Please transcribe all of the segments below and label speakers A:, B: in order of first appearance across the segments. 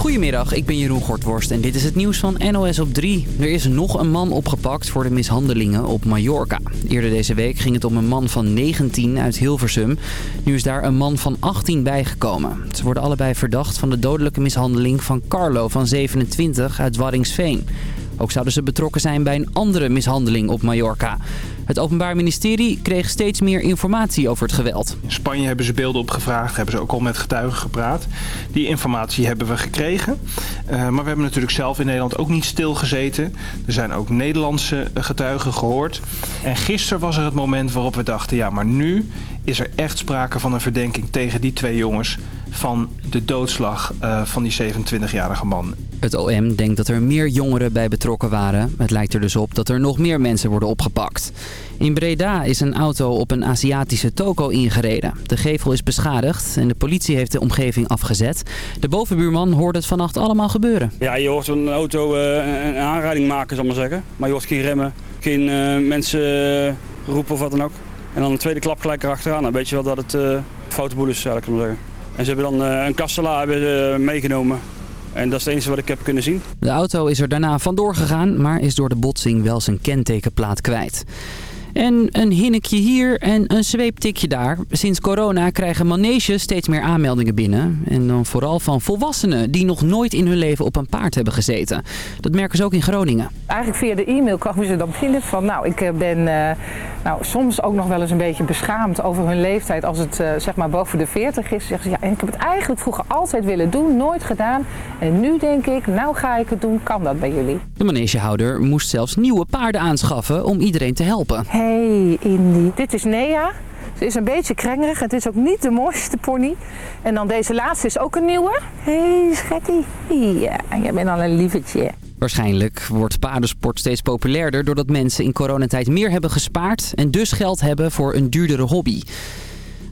A: Goedemiddag, ik ben Jeroen Gortworst en dit is het nieuws van NOS op 3. Er is nog een man opgepakt voor de mishandelingen op Mallorca. Eerder deze week ging het om een man van 19 uit Hilversum. Nu is daar een man van 18 bijgekomen. Ze worden allebei verdacht van de dodelijke mishandeling van Carlo van 27 uit Waddingsveen. Ook zouden ze betrokken zijn bij een andere mishandeling op Mallorca. Het Openbaar Ministerie kreeg steeds meer informatie over het geweld.
B: In Spanje hebben ze beelden opgevraagd, hebben ze ook al met getuigen gepraat. Die informatie hebben we gekregen. Uh, maar we hebben natuurlijk zelf in Nederland ook niet stilgezeten. Er zijn ook Nederlandse getuigen gehoord. En gisteren was er het moment waarop we dachten, ja maar nu is er echt sprake van een verdenking tegen die twee jongens van de doodslag uh, van die 27-jarige man.
A: Het OM denkt dat er meer jongeren bij betrokken waren. Het lijkt er dus op dat er nog meer mensen worden opgepakt. In Breda is een auto op een Aziatische toko ingereden. De gevel is beschadigd en de politie heeft de omgeving afgezet. De bovenbuurman hoorde het vannacht allemaal gebeuren.
C: Ja, je hoort zo'n auto uh, een aanrijding maken, zal ik maar zeggen. Maar je hoort geen remmen, geen uh, mensen roepen of wat dan ook. En dan een tweede klap gelijk erachteraan. Dan weet je wel dat het uh, foute boel is, zou ik maar zeggen. En ze hebben dan uh, een kastela hebben, uh, meegenomen. En dat is het enige wat ik heb kunnen zien.
A: De auto is er daarna vandoor gegaan, maar is door de botsing wel zijn kentekenplaat kwijt. En een hinnekje hier en een zweeptikje daar. Sinds corona krijgen maneges steeds meer aanmeldingen binnen. En dan vooral van volwassenen die nog nooit in hun leven op een paard hebben gezeten. Dat merken ze ook in Groningen.
D: Eigenlijk via de e-mail kwamen ze dan binnen van... nou, ik ben uh, nou, soms ook nog wel eens een beetje beschaamd over hun leeftijd... als het uh, zeg maar boven de 40 is. Zeggen ze, ja, ik heb het eigenlijk vroeger altijd willen doen, nooit gedaan. En nu denk ik, nou ga ik het doen, kan dat bij jullie?
A: De manegehouder moest zelfs nieuwe paarden aanschaffen om iedereen te helpen.
D: Hey Indy, dit is Nea. Ze is een beetje krengerig. Het is ook niet de mooiste pony. En dan deze laatste is ook een nieuwe. hey, schattie. Ja, jij bent al een lievertje.
A: Waarschijnlijk wordt paardensport steeds populairder doordat mensen in coronatijd meer hebben gespaard en dus geld hebben voor een duurdere hobby.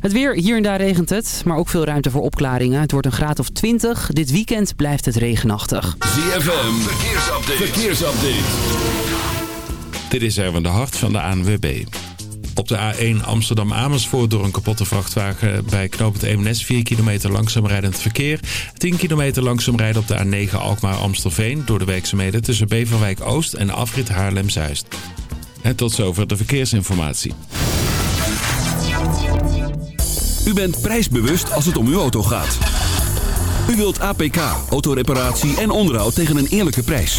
A: Het weer, hier en daar regent het, maar ook veel ruimte voor opklaringen. Het wordt een graad of 20. Dit weekend blijft het regenachtig.
E: ZFM, verkeersupdate. verkeersupdate. Dit is Erwin de Hart van de ANWB. Op de A1 Amsterdam-Amersfoort door een kapotte vrachtwagen bij knooppunt Eemnes 4 kilometer langzaam rijdend verkeer. 10 kilometer langzaam rijden op de A9 Alkmaar-Amstelveen door de werkzaamheden tussen Beverwijk Oost en afrit Haarlem-Zuid. En tot zover de verkeersinformatie.
F: U bent prijsbewust als het om uw auto gaat. U wilt APK, autoreparatie en onderhoud tegen een eerlijke prijs.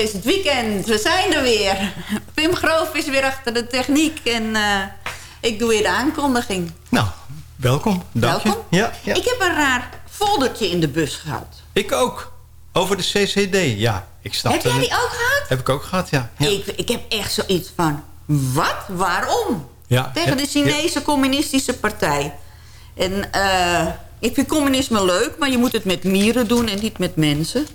G: Is
H: het Weekend. We zijn er weer. Pim Groof is weer achter de techniek en eh, ik doe weer de aankondiging.
I: Nou, welkom. Dank
H: Welkom.
I: je. Ja, ja.
H: Ik heb een raar foldertje in de bus gehad.
I: Ik ook. Over de CCD, ja. Ik snap
H: heb jij die ook gehad?
I: Heb ik ook gehad, ja. ja.
H: Ik, ik heb echt zoiets van, wat? Waarom?
I: Ja,
H: Tegen de Chinese communistische partij. En eh, ik vind communisme leuk, maar je moet het met mieren doen en niet met mensen.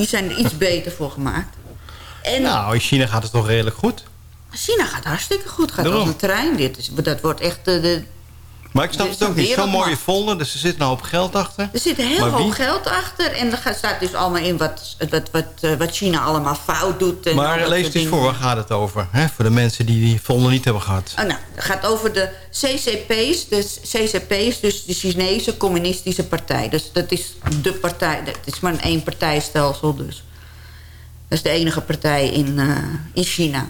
H: Die zijn er iets beter voor gemaakt. En
I: Nou, in China gaat het toch redelijk goed.
H: China gaat hartstikke goed, gaat
I: Daarom.
H: als een trein. Dit is, dat wordt echt de, de,
I: Maar ik snap het ook niet. Zo'n mooie folder, dus er zit nou op geld achter.
H: Er zit heel
I: Maar wie?
H: hoog geld achter. En er gaat- staat dus allemaal in wat, wat, wat, eh, wat China allemaal fout doet. En
I: Maar lees eens
H: dingen.
I: voor, waar gaat het over? Hè? Voor de mensen die die folder niet hebben gehad.
H: Oh, nou, het gaat over de CCP's. De CCP's, dus de Chinese Communistische Partij. Dus dat is de partij. Dat is maar een één-partijstelsel dus. Dat is de enige partij in, eh, in China.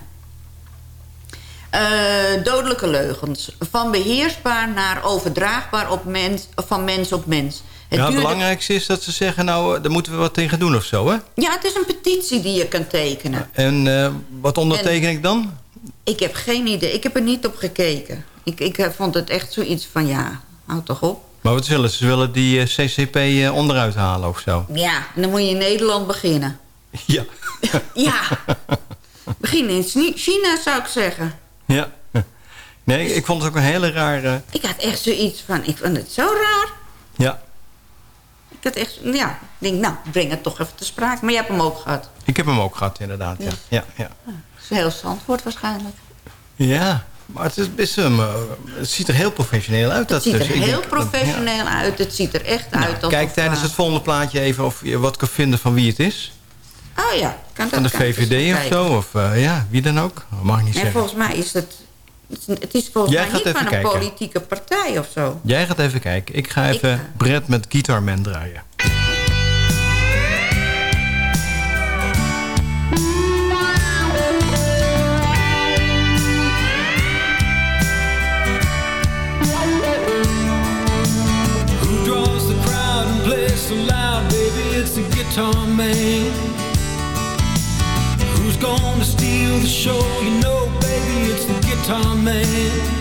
H: Eh, dodelijke leugens. Van beheersbaar naar overdraagbaar op mens, van mens op mens. Het
I: ja, het
H: duurde-
I: belangrijkste is dat ze zeggen, nou, eh, daar moeten we wat tegen doen of zo, hè?
H: Ja, het is een petitie die je kan tekenen.
I: En eh, wat onderteken ik dan?
H: Ik heb geen idee. Ik heb er niet op gekeken. Ik, ik vond het echt zoiets van, ja, houd toch op.
I: Maar wat willen ze? Ze willen die CCP onderuit halen of zo.
H: Ja, en dan moet je in Nederland beginnen.
I: Ja.
H: Ja, begin in China zou ik zeggen.
I: Ja. Nee, ik vond het ook een hele rare...
H: Ik had echt zoiets van, ik vond het zo raar.
I: Ja,
H: Ik had echt, ja, ik denk, nou, breng het toch even te sprake. Maar je hebt hem ook gehad.
I: ik heb hem ook gehad inderdaad. Ja, ja, ja.
H: Dat is heel Zandvoort waarschijnlijk.
I: ja maar het, is best, een, eh, het ziet er heel professioneel uit.
H: Het ziet er
I: dus. Ik
H: heel
I: denk dat-
H: professioneel uit. Het ziet er echt
I: ja.
H: uit alsof...
I: Kijk tijdens
H: eh,
I: het volgende plaatje even of je wat kan vinden van wie het is.
H: Oh ja, kan dat
I: Van de VVD of
H: kijken.
I: zo. Of eh, ja, wie dan ook. Dat mag ik niet
H: En
I: zeggen.
H: volgens mij is het... Het is volgens
I: Jij
H: mij
I: gaat
H: niet van een
I: kijken.
H: politieke partij of zo.
I: Jij gaat even kijken. Ik ga even
H: Ik-
I: Brett met Guitar Man draaien.
J: Who draws the crowd and plays so loud, baby? It's the guitar man. The show? You know, baby, it's the guitar man.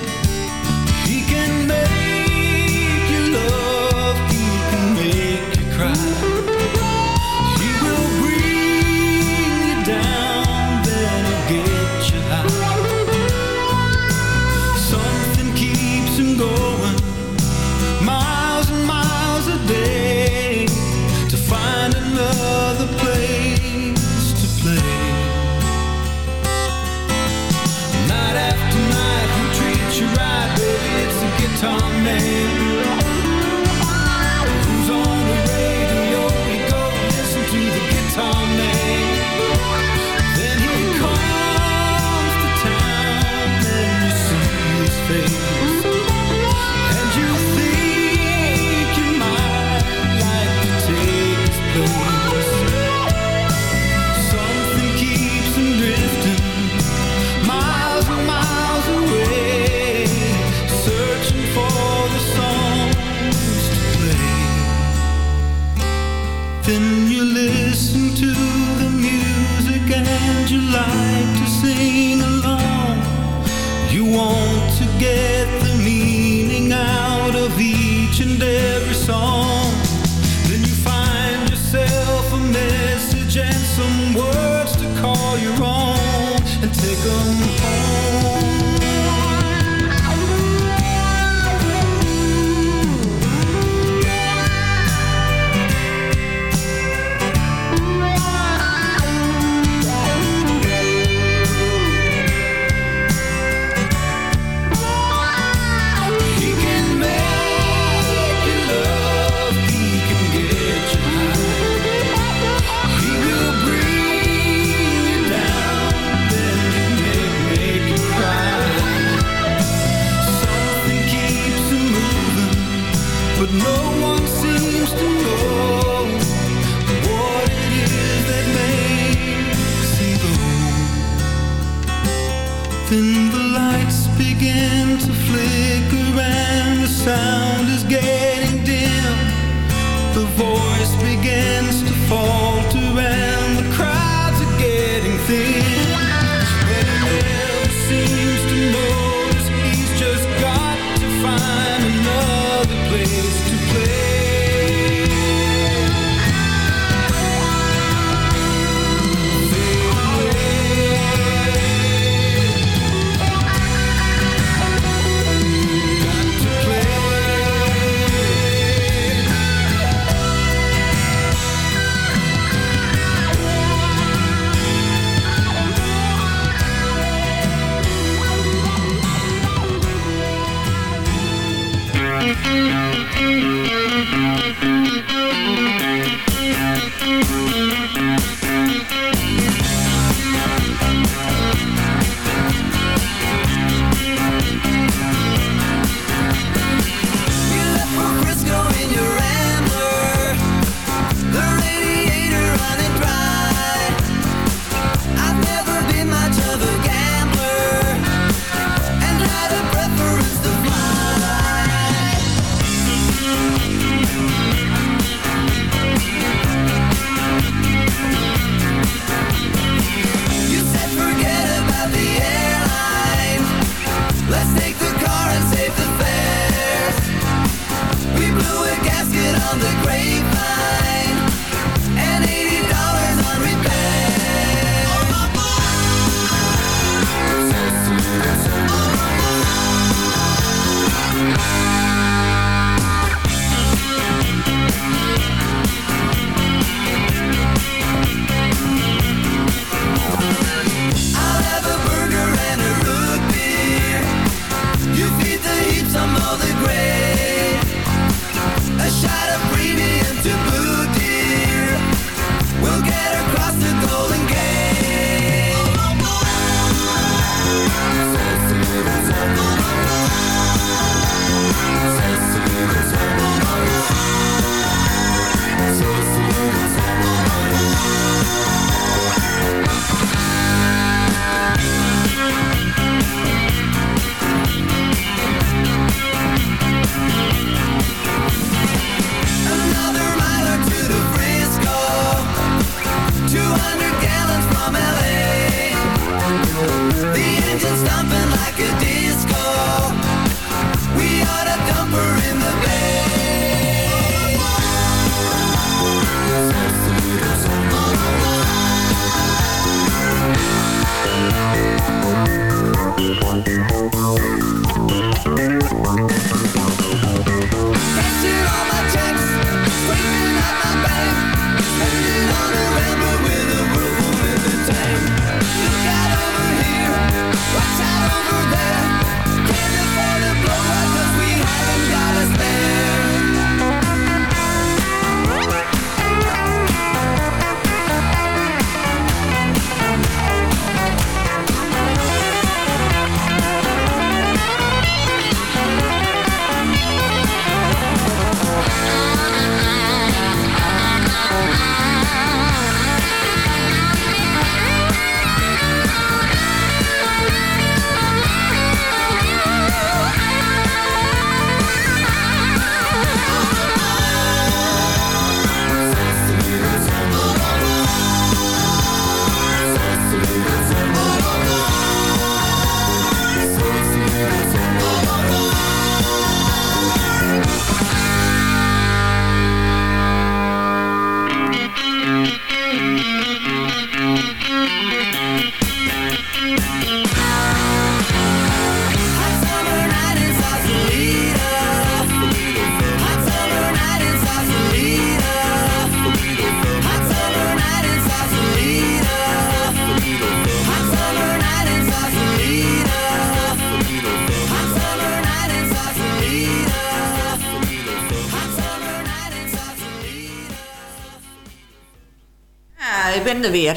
J: Each and every song.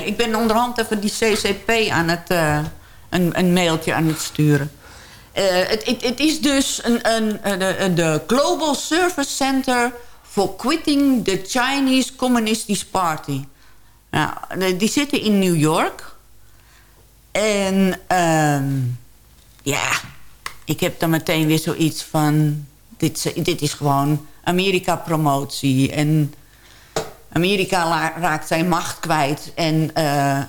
H: Ik ben er onderhand even die CCP aan het... eh, een, een mailtje aan het sturen. Eh, het, is dus een, een, een- de Global Service Center for Quitting the Chinese Communist Party. Nou, de- die zitten in New York. En ehm, ja, ik heb dan meteen weer zoiets van... Dit, dit is gewoon Amerika-promotie. En Amerika raakt zijn macht kwijt. En eh,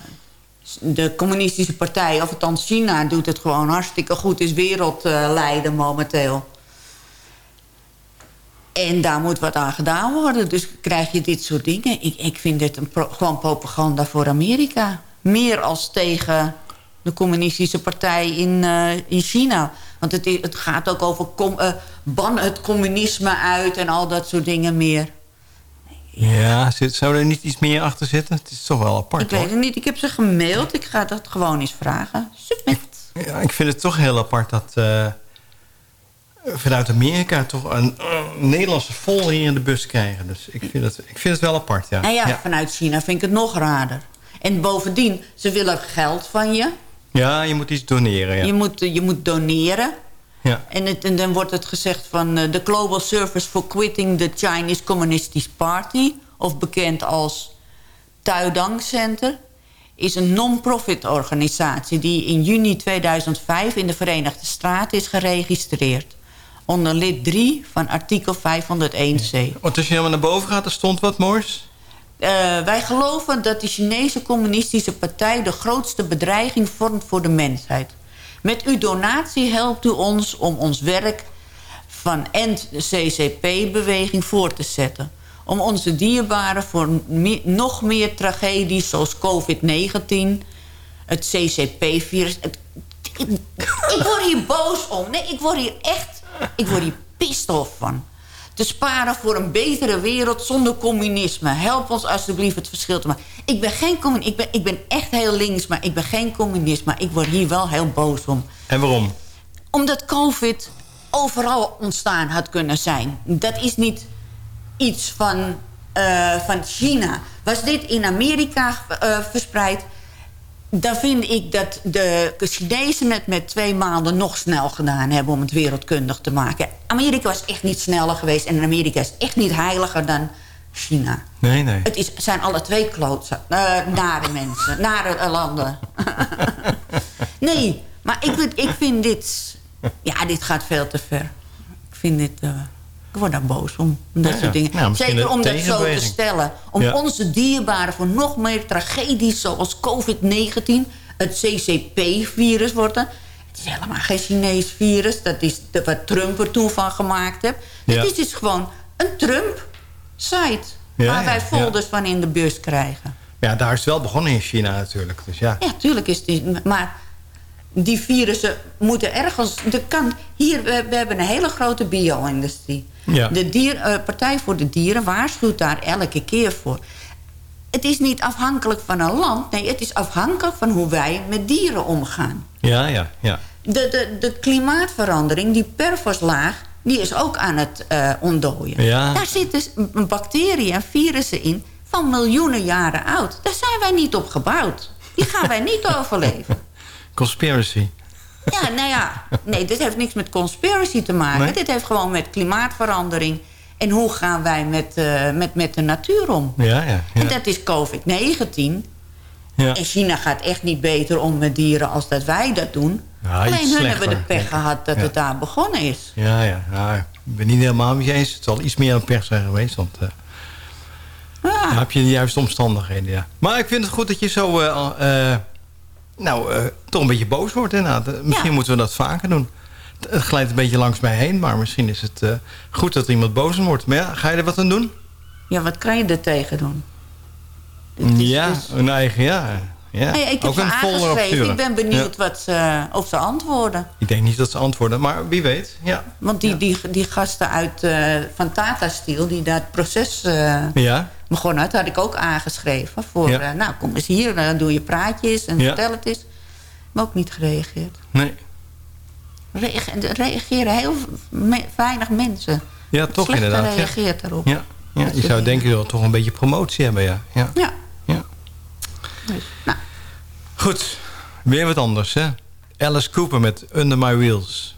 H: de communistische partij, of althans China... doet het gewoon hartstikke goed. Is wereldleider momenteel. En daar moet wat aan gedaan worden. Dus krijg je dit soort dingen. Ik, ik vind dit een gewoon propaganda voor Amerika. Meer als tegen de communistische partij in, eh, in China. Want het, het gaat ook over... Eh, ban het communisme uit en al dat soort dingen meer.
I: Ja, zit, zou er niet iets meer achter zitten? Het is toch wel apart,
H: ik weet het niet. Ik heb ze gemaild. Ik ga dat gewoon eens vragen. Submit.
I: Ja, ik vind het toch heel apart dat eh, vanuit Amerika toch een, een Nederlandse vol hier in de bus krijgen. Dus ik vind het, ik vind het wel apart, ja.
H: Nou ja,
I: ja.
H: vanuit China vind ik het nog raarder. En bovendien, ze willen geld van je.
I: Ja, je moet iets doneren, ja.
H: Je, moet, je moet doneren.
I: Ja.
H: En, het, en dan wordt het gezegd van eh, de Global Service for Quitting the Chinese Communist Party... of bekend als Tuidang Center... is een non-profit organisatie die in juni 2005 in de Verenigde Staten is geregistreerd. Onder lid 3 van artikel 501c.
I: Want als je helemaal naar boven gaat, er stond wat moois.
H: Eh, wij geloven dat de Chinese communistische partij... de grootste bedreiging vormt voor de mensheid. Met uw donatie helpt u ons om ons werk van End de CCP-beweging voor te zetten. Om onze dierbaren voor nog meer tragedies zoals COVID-19... het CCP-virus... Ik, word hier boos om. Nee, ik word hier echt... Ik word hier pissed off van. Te sparen voor een betere wereld zonder communisme. Help ons alsjeblieft het verschil te maken. Ik ben, geen communist, ik ben, ik ben echt heel links, maar ik ben geen communist. Maar ik word hier wel heel boos om.
I: En waarom?
H: Omdat COVID overal ontstaan had kunnen zijn. Dat is niet iets van, eh, van China. Was dit in Amerika eh, verspreid... dan vind ik dat de Chinezen het met twee maanden nog snel gedaan hebben... om het wereldkundig te maken. Amerika was echt niet sneller geweest... en Amerika is echt niet heiliger dan China.
I: Nee, nee.
H: Het is, zijn alle twee klootzak, eh, nare mensen, nare eh, landen. nee, maar ik, vind- ik vind dit... Ja, dit gaat veel te ver. Ik vind dit... eh, ik word daar boos om. om dat
I: Ja,
H: soort dingen.
I: Nou,
H: Zeker om dat zo te stellen. Om
I: Ja.
H: onze dierbaren voor nog meer tragedies zoals COVID-19... het CCP-virus wordt er. Het is helemaal geen Chinees virus. Dat is de, wat Trump er toen van gemaakt heeft.
I: Ja.
H: Het is dus gewoon een Trump-site... Waar wij folders van in de bus krijgen.
I: Ja, daar is het wel begonnen in China natuurlijk. Dus ja.
H: Ja, tuurlijk is het... Maar die virussen moeten ergens... Er kan, hier, we, we hebben een hele grote bio-industrie.
I: Ja.
H: De dier, eh, Partij voor de Dieren waarschuwt daar elke keer voor. Het is niet afhankelijk van een land. Nee, het is afhankelijk van hoe wij met dieren omgaan.
I: Ja, ja, ja.
H: De, de, de klimaatverandering, die perfoslaag... die is ook aan het eh ontdooien.
I: Ja.
H: Daar zitten bacteriën en virussen in... van miljoenen jaren oud. Daar zijn wij niet op gebouwd. Die gaan wij niet overleven.
I: Conspiracy.
H: Ja, nou ja. Nee, dit heeft niks met conspiracy te maken.
I: Nee?
H: Dit heeft gewoon met klimaatverandering... en hoe gaan wij met, eh, met, met de natuur om.
I: Ja, ja.
H: En
I: ja.
H: dat is COVID-19.
I: ja.
H: En China gaat echt niet beter om met dieren als dat wij dat doen.
I: Ja,
H: Alleen hun hebben de pech gehad dat het daar begonnen is.
I: Ja, ja, ja. Ik ben niet helemaal met je eens. Het zal iets meer aan pers zijn geweest. Want eh,
H: Ja.
I: dan heb je de juiste omstandigheden, ja. Maar ik vind het goed dat je zo... eh, eh, nou, eh, toch een beetje boos wordt inderdaad. Eh, Misschien
H: Ja.
I: moeten we dat vaker doen. Het- glijdt een beetje langs mij heen. Maar misschien is het eh, goed dat iemand boos wordt. Maar ja, ga je er wat aan doen?
H: Ja, wat kan je er tegen doen? Dit is
I: ja,
H: dus-
I: een eigen, ja. Ja.
H: Nee, ik heb
I: Ook een
H: aangeschreven. Ik ben benieuwd
I: Ja.
H: wat ze, of ze antwoorden.
I: Ik denk niet dat ze antwoorden, maar wie weet. Ja.
H: Want die, die, die gasten uit, eh, van Tata Steel... die dat proces eh,
I: Ja,
H: begonnen had... had ik ook aangeschreven. Voor,
I: Ja.
H: eh, nou, kom eens hier, dan doe je praatjes en
I: Ja.
H: vertel het eens. Maar ook niet gereageerd.
I: nee.
H: Er reageren heel me- weinig mensen.
I: Ja, toch
H: Slecht
I: inderdaad. Ja.
H: gereageerd erop.
I: Ja. Ja, je zou denken dat we toch een beetje promotie hebben, ja. ja.
H: Ja. Nou.
I: Goed, weer wat anders hè.
K: Alice Cooper met Under My Wheels.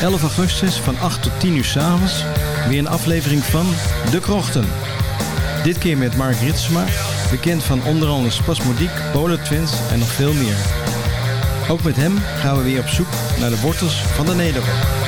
K: 11 augustus van 8 tot 10 uur s'avonds weer een aflevering van De Krochten. Dit keer met Mark Ritsma, bekend van onder andere Spasmodiek, Polar Twins en nog veel meer. Ook met hem gaan we weer op zoek naar de wortels van de
L: Nederland.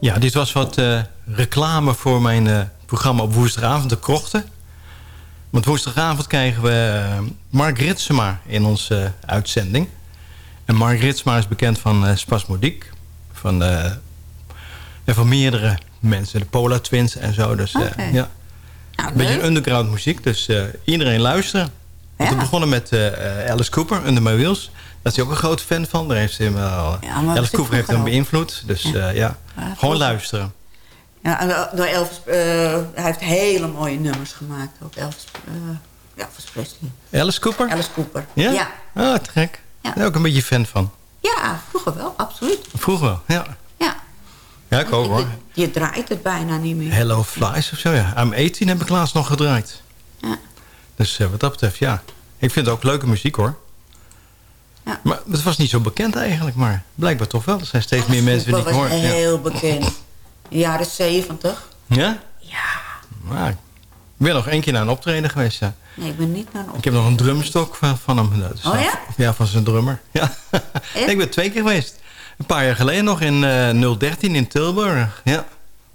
I: Ja, dit was wat eh, reclame voor mijn eh, programma op woensdagavond, De Krochten. Want woensdagavond krijgen we eh, Mark Ritsema in onze uitzending. En Mark Ritsema is bekend van Spasmodiek. Van, en van meerdere mensen, de Pola Twins en zo. Dus
H: Oké.
I: ja,
H: Nou,
I: een beetje underground muziek. Dus iedereen luisteren. We begonnen met Alice Cooper, Under My Wheels. Daar is hij ook een grote fan van. Daar heeft hij hem wel,
H: Ja,
I: Cooper heeft hem beïnvloed. Dus ja, ja. gewoon luisteren.
H: Ja, en door Elvis, eh, hij heeft hele mooie nummers gemaakt. Ook Elvis, eh, ja, Elvis Presley.
I: Alice Cooper?
H: Alice Cooper.
I: Ja?
H: Ja,
I: Ah, te gek.
H: Ja.
I: Daar ook een beetje fan van.
H: Ja, vroeger wel, absoluut.
I: Vroeger wel, ja.
H: Ja.
I: Ja, ik ook hoor.
H: Je, je draait het bijna niet meer.
I: Hello Flies of zo, ja. I'm 18 heb ik laatst nog gedraaid.
H: Ja.
I: Dus eh, wat dat betreft, ja. Ik vind het ook leuke muziek hoor.
H: Ja.
I: Maar het was niet zo bekend eigenlijk, maar blijkbaar toch wel. Er zijn steeds meer mensen die ik
H: Dat
I: hoor.
H: was
I: Ja.
H: heel bekend. In de jaren zeventig.
I: ja?
H: Ja.
I: Maar ik ben nog één keer naar een optreden geweest, ja.
H: Nee, ik ben niet naar een
I: Ik heb nog een drumstok van, van hem. Dat
H: Oh ja?
I: Ja, van zijn drummer. Ja. Ik ben twee keer geweest. Een paar jaar geleden nog in eh 013 in Tilburg. Ja.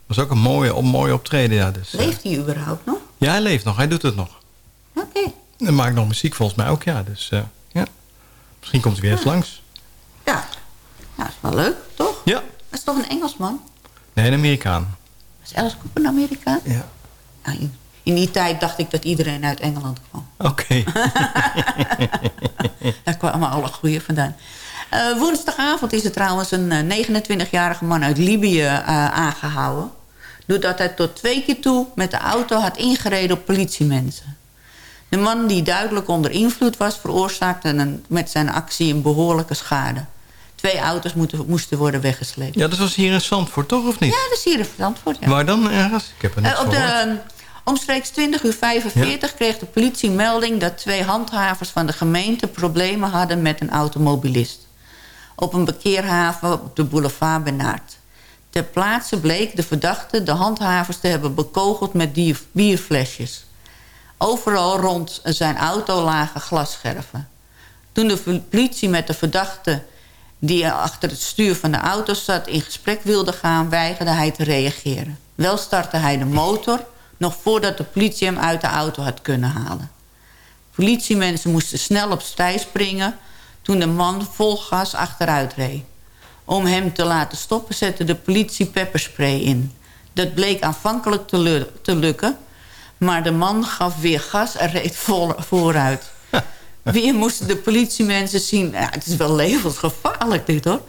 I: was ook een mooie, mooie optreden, ja. Dus, eh,
H: Leeft hij überhaupt nog?
I: ja, hij leeft nog. Hij doet het nog.
H: Oké.
I: Hij maakt nog muziek volgens mij ook, ja. Dus eh, ja. Misschien komt hij weer eens langs.
H: Ja. Nou, is wel leuk, toch?
I: Ja.
H: Dat is toch een Engelsman?
I: Nee, een Amerikaan.
H: Is Alice Cooper een Amerikaan?
I: Ja.
H: Nou, in, in die tijd dacht ik dat iedereen uit Engeland kwam.
I: Oké.
H: Daar kwamen alle goeie vandaan. Eh, woensdagavond is er trouwens een eh, 29-jarige man uit Libië eh, aangehouden. Doordat hij tot twee keer toe met de auto had ingereden op politiemensen. De man die duidelijk onder invloed was... veroorzaakte een, met zijn actie een behoorlijke schade. Twee auto's moeten, moesten worden weggesleept.
I: Ja, dat was hier in Zandvoort, toch? Of niet?
H: Ja, dat is hier in Zandvoort, ja.
I: Waar dan ergens? Ik heb er niks
H: Eh, op de, omstreeks 20 uur 45 kreeg de politie melding... dat twee handhavers van de gemeente problemen hadden met een automobilist. Op een parkeerhaven op de boulevard Benaard. Ter plaatse bleek de verdachte de handhavers te hebben bekogeld met bierflesjes. Overal rond zijn auto lagen glasscherven. Toen de politie met de verdachte die achter het stuur van de auto zat... in gesprek wilde gaan, weigerde hij te reageren. Wel startte hij de motor... nog voordat de politie hem uit de auto had kunnen halen. Politiemensen moesten snel op stij springen... toen de man vol gas achteruit reed. Om hem te laten stoppen zette de politie pepperspray in. Dat bleek aanvankelijk te, lu- te lukken... maar de man gaf weer gas en reed vol vooruit. Weer moesten de politiemensen zien... Ja, het is wel levensgevaarlijk dit hoor.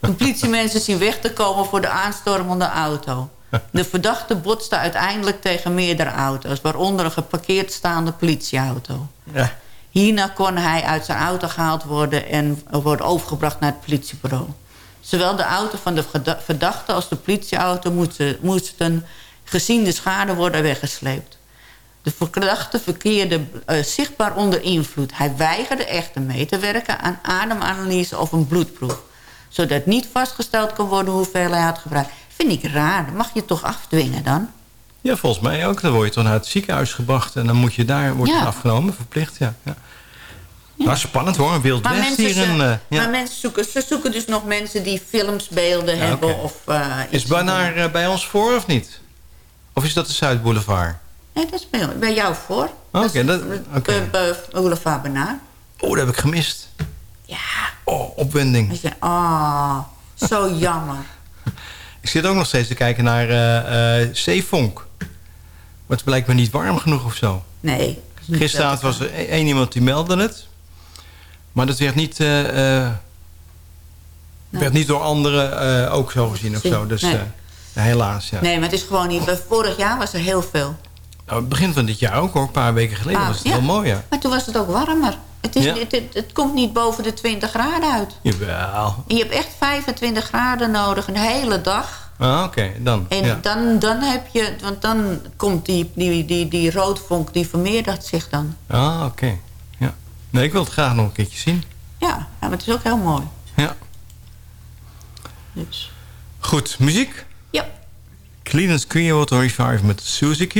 H: De politiemensen zien weg te komen voor de aanstormende auto. De verdachte botste uiteindelijk tegen meerdere auto's... waaronder een geparkeerd staande politieauto.
I: Ja.
H: Hierna kon hij uit zijn auto gehaald worden... en worden overgebracht naar het politiebureau. Zowel de auto van de verda- verdachte als de politieauto moesten, moesten gezien de schade worden weggesleept. De verdachte verkeerde eh, zichtbaar onder invloed. Hij weigerde echter mee te werken aan ademanalyse of een bloedproef. Zodat niet vastgesteld kon worden hoeveel hij had gebruikt. Vind ik raar. Dat mag je toch afdwingen dan?
I: Ja, volgens mij ook. Dan word je toch naar het ziekenhuis gebracht... en dan moet je daar wordt
H: Ja.
I: afgenomen, verplicht, ja. ja. Nou, spannend hoor, een wild
H: Maar mensen,
I: hier. in, eh, ja.
H: maar mensen zoeken, ze zoeken dus nog mensen die filmsbeelden
I: Ja,
H: hebben. Of, eh,
I: Is eh, bij ons voor of niet? Of is dat de Zuidboulevard?
H: Nee, dat is bij, bij jou voor.
I: Oké,
H: Dat is
I: dat-
H: bij Boulevard Benaar.
I: Oh, dat heb ik gemist.
H: Ja.
I: Oh, opwinding.
H: Je, ah, zo jammer.
I: Ik zit ook nog steeds te kijken naar eh Zeevonk. Maar het is blijkbaar niet warm genoeg of zo.
H: Nee.
I: Gisteravond was er één iemand die meldde het. Maar dat werd niet, eh, werd niet door anderen ook zo gezien of zo. Dus
H: Nee.
I: helaas, ja.
H: Nee, maar het is gewoon niet. Vorig jaar was er heel veel.
I: Nou, het begin van dit jaar ook hoor, een paar weken geleden
H: Ah,
I: was het
H: ja.
I: heel mooi, ja.
H: Maar toen was het ook warmer. Het, is,
I: Ja.
H: het, het, het komt niet boven de 20 graden uit.
I: Jawel.
H: En je hebt echt 25 graden nodig, een hele dag.
I: Ah, oké, dan.
H: En
I: ja.
H: dan, dan heb je, want dan komt die, die, die, die roodvonk, die vermeerdert zich dan.
I: Ah, oké. Ja. Nee, ik wil het graag nog een keertje zien.
H: Ja, maar het is ook heel mooi.
I: Ja.
H: Dus.
I: Goed, muziek?
H: Ja.
I: Cleveland's Clearwater Revive met Suzy Q.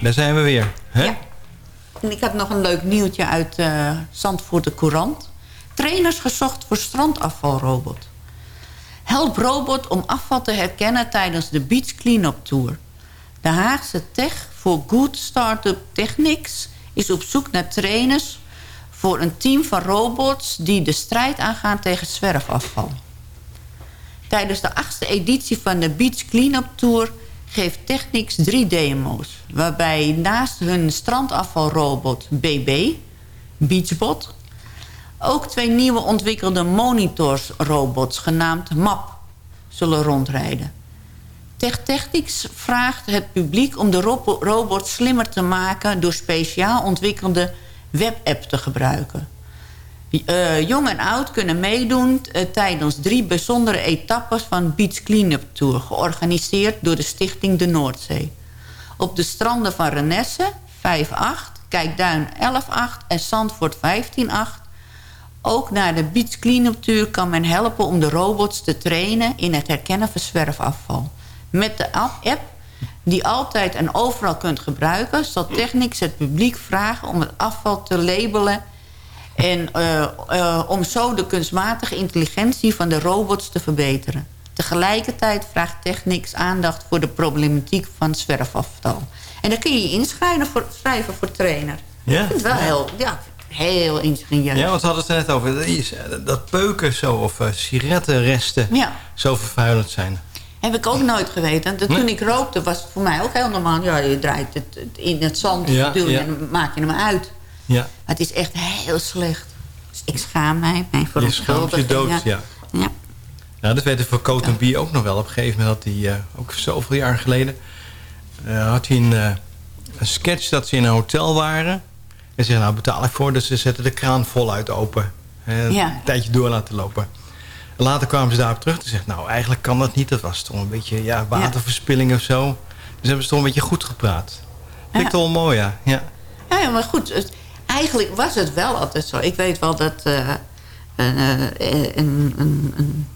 I: daar zijn we weer. Hè?
H: En ik had nog een leuk nieuwtje uit eh Zandvoort de Courant. Trainers gezocht voor strandafvalrobot. Help robot om afval te herkennen tijdens de Beach Cleanup Tour. De Haagse Tech for Good Startup Technics is op zoek naar trainers... voor een team van robots die de strijd aangaan tegen zwerfafval. Tijdens de achtste editie van de Beach Cleanup Tour geeft Technics drie demo's... waarbij naast hun strandafvalrobot BB, Beachbot... ook twee nieuwe ontwikkelde monitorsrobots genaamd MAP zullen rondrijden. Tech Technics vraagt het publiek om de robo- robot slimmer te maken... door speciaal ontwikkelde webapp te gebruiken. Eh, jong en oud kunnen meedoen eh, tijdens drie bijzondere etappes van Beach Cleanup Tour... georganiseerd door de stichting De Noordzee. Op de stranden van Renesse 5-8, Kijkduin 11-8 en Zandvoort 15-8... Ook naar de Beach Cleanup Tour kan men helpen om de robots te trainen... in het herkennen van zwerfafval. Met de app die altijd en overal kunt gebruiken... zal Technics het publiek vragen om het afval te labelen... en eh, eh, om zo de kunstmatige intelligentie van de robots te verbeteren. Tegelijkertijd vraagt Technics aandacht voor de problematiek van zwerfafval. En dan kun je je inschrijven voor, schrijven voor trainer.
I: Ja?
H: Ik vind het wel heel, ja, heel ingenieus.
I: Ja, want we hadden het net over. Dat peuken zo of eh, sigarettenresten
H: Ja.
I: zo vervuilend zijn.
H: Heb ik ook nooit geweten. Dat Toen ik rookte was het voor mij ook heel normaal. Ja, je draait het, in het zand,
I: Ja,
H: duw je
I: ja.
H: en maak je hem uit.
I: Ja,
H: Het is echt heel slecht. Dus ik schaam mij. Mijn
I: je schaamt je
H: verontschuldiging.
I: dood, ja.
H: ja.
I: Ja, dat weten we van Coat B ook nog wel. Op een gegeven moment had hij, eh, ook zoveel jaar geleden... eh, had hij een, eh, een sketch dat ze in een hotel waren. En ze nou betaal ik voor. Dus ze zetten de kraan voluit open. Hè,
H: Ja.
I: Een tijdje door laten lopen. En later kwamen ze daarop terug. Ze zegt, nou eigenlijk kan dat niet. Dat was toch een beetje ja, waterverspilling of zo. Dus hebben ze toch een beetje goed gepraat. Vind ik
H: Ja.
I: toch wel mooi, ja. Ja,
H: ja, maar goed. Eigenlijk was het wel altijd zo. Ik weet wel dat eh, een, eh, een, een, een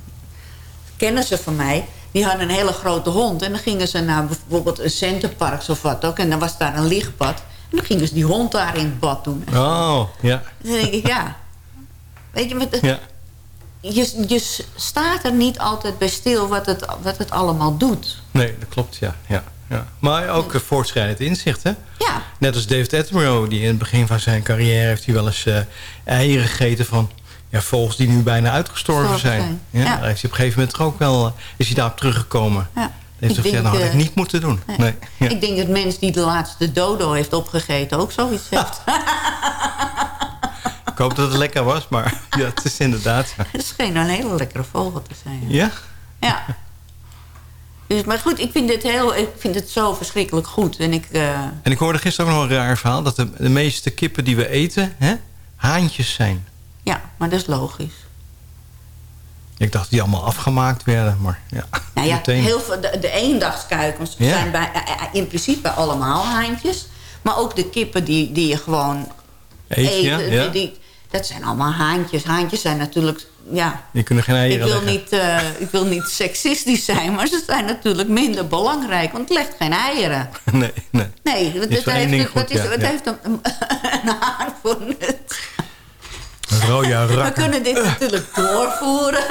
H: kennissen van mij... die hadden een hele grote hond. En dan gingen ze naar bijvoorbeeld een centerparks of wat ook. En dan was daar een lichtbad. En dan gingen ze die hond daar in het bad doen.
I: Oh, ja.
H: Dan denk ik, ja. Weet je,
I: ja.
H: je, je staat er niet altijd bij stil wat het, wat het allemaal doet.
I: Nee, dat klopt, ja. ja, ja. Maar ook uh, voortschrijdend inzicht, hè?
H: Ja.
I: Net als David Attenborough, die in het begin van zijn carrière... heeft hij wel eens eh, eieren gegeten van ja, vogels die nu bijna uitgestorven
H: Gestorven
I: zijn.
H: zijn,
I: Ja,
H: ja.
I: Daar heeft hij op een gegeven moment ook wel... eh, is hij daarop teruggekomen.
H: Ja.
I: Heeft hij gezegd, nou had ik
H: eh,
I: niet moeten doen.
H: Nee.
I: Nee. Ja.
H: Ik denk dat mens die de laatste dodo heeft opgegeten ook zoiets heeft.
I: Ik hoop dat het lekker was, maar ja, het is inderdaad...
H: Het scheen een hele lekkere vogel te zijn.
I: Ja?
H: Ja. Dus, maar goed, ik vind, dit heel, ik vind het zo verschrikkelijk goed. En ik, eh,
I: En ik hoorde gisteren ook nog een raar verhaal... dat de, de meeste kippen die we eten, hè, haantjes zijn.
H: ja, maar dat is logisch.
I: Ik dacht die allemaal afgemaakt werden, maar ja,
H: Nou ja,
I: meteen.
H: heel veel, de, de eendagskuikens
I: Ja.
H: zijn bij, eh, eh, in principe allemaal haantjes. Maar ook de kippen die, die je gewoon
I: Eet,
H: eet,
I: ja,
H: die-
I: ja.
H: die- dat zijn allemaal haantjes. Haantjes zijn natuurlijk, ja...
I: Die kunnen geen
H: Ik
I: eieren
H: wil,
I: leggen.
H: niet, eh, ik wil niet seksistisch zijn, maar ze zijn natuurlijk minder belangrijk. Want het legt geen eieren.
I: Nee, nee.
H: Nee,
I: voor één
H: heeft,
I: goed,
H: is,
I: ja,
H: heeft een, een haan voor nut?
I: Rode
H: We kunnen dit natuurlijk doorvoeren.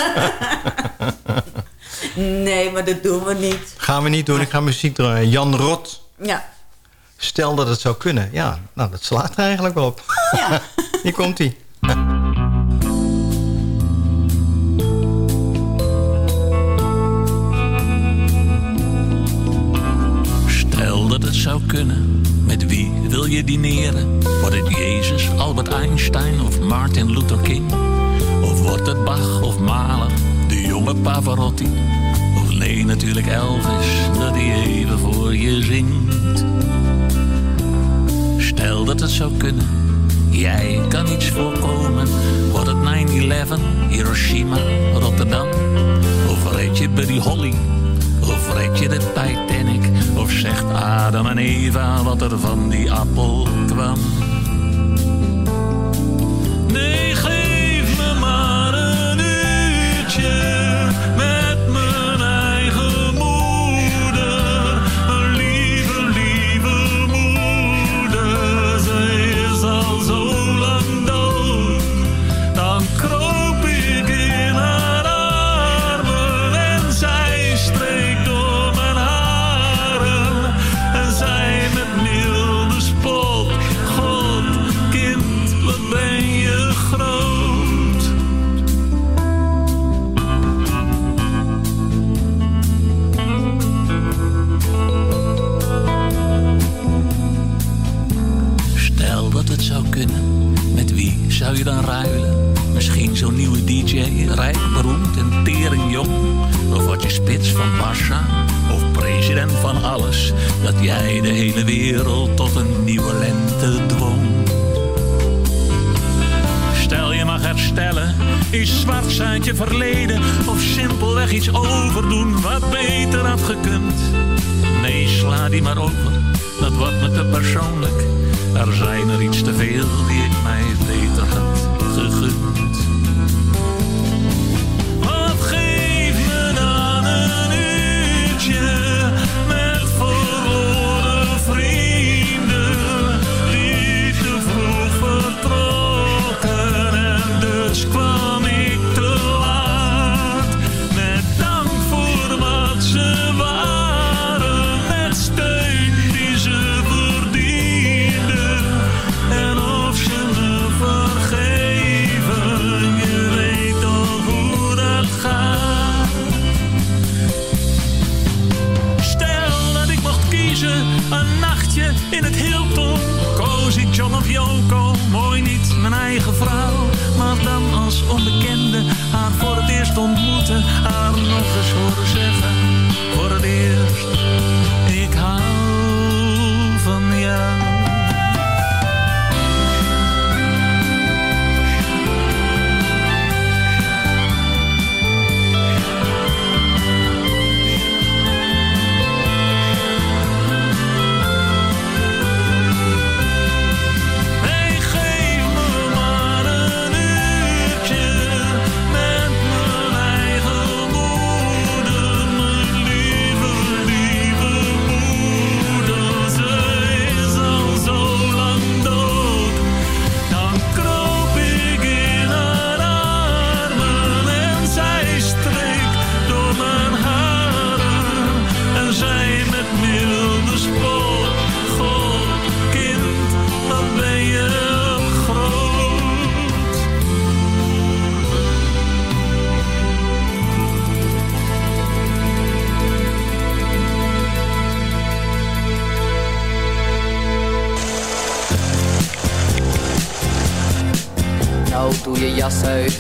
H: nee, maar dat doen we niet.
I: Gaan we niet doen, ik ga muziek draaien. Jan Rot,
H: Ja,
I: stel dat het zou kunnen. Ja, nou, dat slaat er eigenlijk wel op.
H: ja.
I: Hier komt hij.
M: Stel dat het zou kunnen, met wie wil je dineren? Wordt het Jezus, Albert Einstein of Martin Luther King? Of wordt het Bach of Mahler, de jonge Pavarotti? Of nee, natuurlijk Elvis, dat hij even voor je zingt. Stel dat het zou kunnen, jij kan iets voorkomen. Wordt het 9-11, Hiroshima, Rotterdam? Of red je Buddy Holly? Of red je de Titanic? Of zegt Adam en Eva wat er van die appel kwam? Je verleden. Of simpelweg iets overdoen wat beter had gekund. Nee, sla die maar over, dat wordt me te persoonlijk. Er zijn er iets te veel die ik mij beter had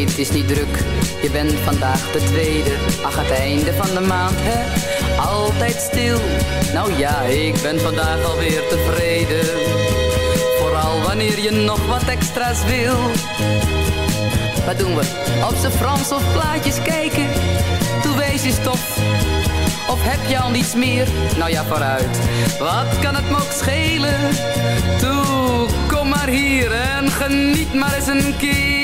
N: het is niet druk. Je bent vandaag de tweede, ach het einde van de maand, hè? Altijd stil. Nou ja, ik ben vandaag alweer tevreden. Vooral wanneer je nog wat extra's wil. Wat doen we? Op z'n Frans of plaatjes kijken? Toen wees je stof. Of heb je al niets meer? Nou ja, vooruit. Wat kan het me ook schelen? Toe, kom maar hier en
O: geniet maar eens een keer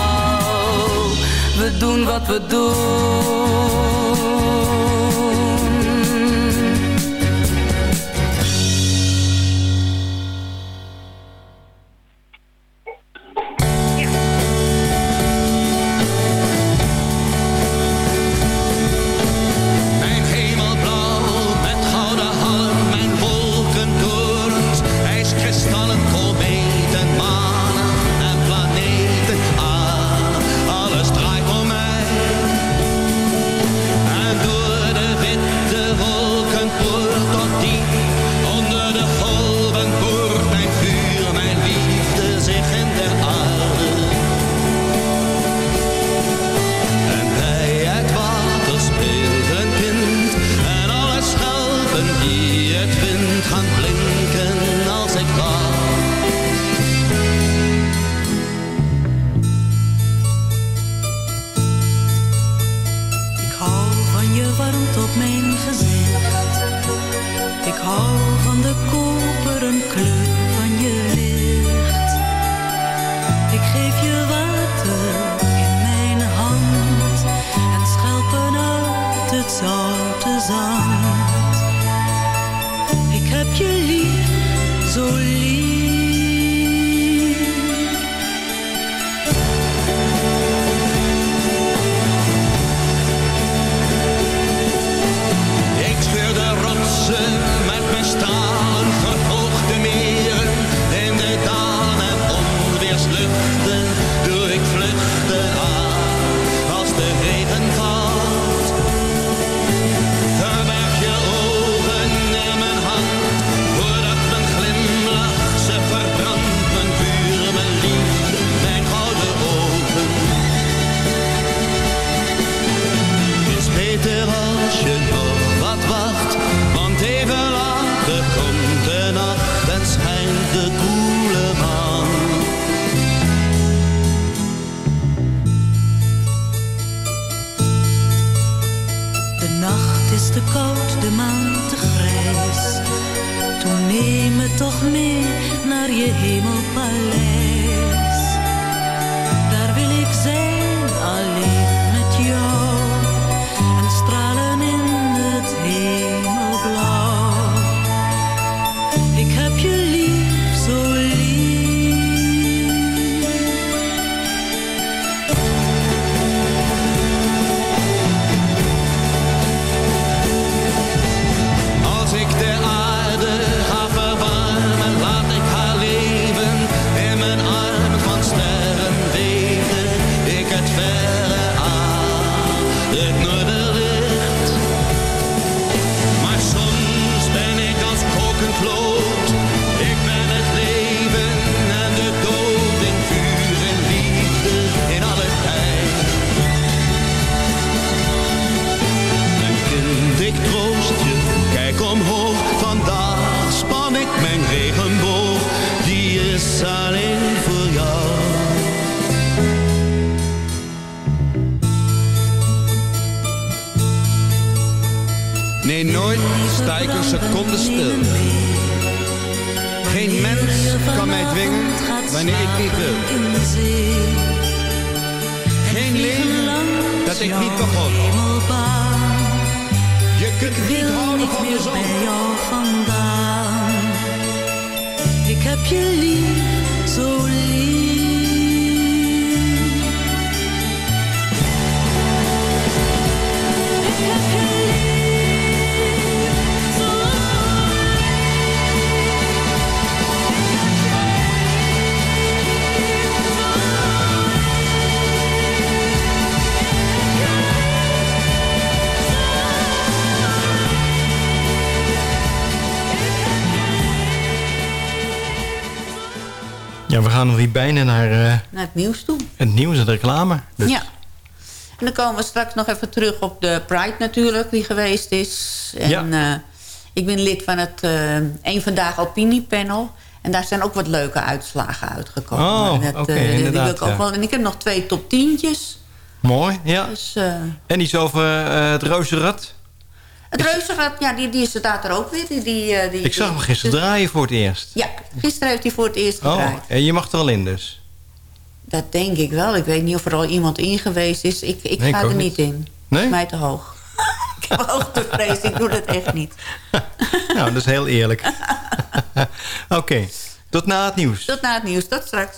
O: We doen wat we doen.
P: Geen mens kan mij dwingen wanneer ik niet wil. Geen leven dat ik niet begon. Je kunt niet
Q: meer van jou vandaan. Ik heb je lief, zo lief.
I: We gaan nog weer bijna naar eh,
H: Naar het nieuws toe.
I: het nieuws en de reclame. Dus
H: Ja. En dan komen we straks nog even terug op de Pride natuurlijk, die geweest is. En eh, ik ben lid van het eh Eén Vandaag Opiniepanel. En daar zijn ook wat leuke uitslagen uitgekomen.
I: Oh, oké,
H: wil
I: inderdaad,
H: ik ook
I: ja.
H: wel. En ik heb nog twee top tientjes.
I: Mooi, ja.
H: Dus, eh,
I: En iets over eh, het Reuzenrad.
H: Het reuzenrad, ja, die, die staat er ook weer. Die, die, eh, die,
I: Ik zag hem gisteren
H: dus-
I: draaien voor het eerst.
H: Ja, gisteren heeft hij voor het eerst
I: Oh,
H: gedraaid.
I: en je mag er al in dus.
H: Dat denk ik wel. Ik weet niet of er al iemand in geweest is. Ik, ik
I: Nee,
H: ga er
I: niet.
H: niet in.
I: Nee?
H: Is mij te hoog. ik heb hoogtevrees. Ik doe dat echt niet.
I: Nou, dat is heel eerlijk. Oké, tot na het nieuws.
H: Tot na het nieuws. Tot straks.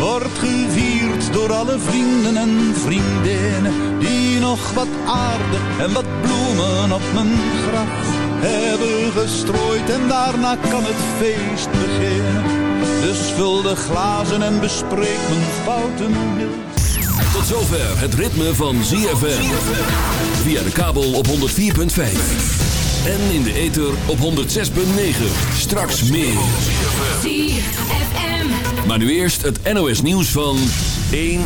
J: wordt gevierd door alle vrienden en vriendinnen die nog wat aarde en wat bloemen op mijn graf hebben gestrooid en daarna kan het feest beginnen. Dus vul de glazen en bespreek mijn fouten mild.
F: Tot zover het ritme van ZFM. Via de kabel op 104.5. En in de ether op 106.9. Straks meer. Maar nu eerst het NOS nieuws van 1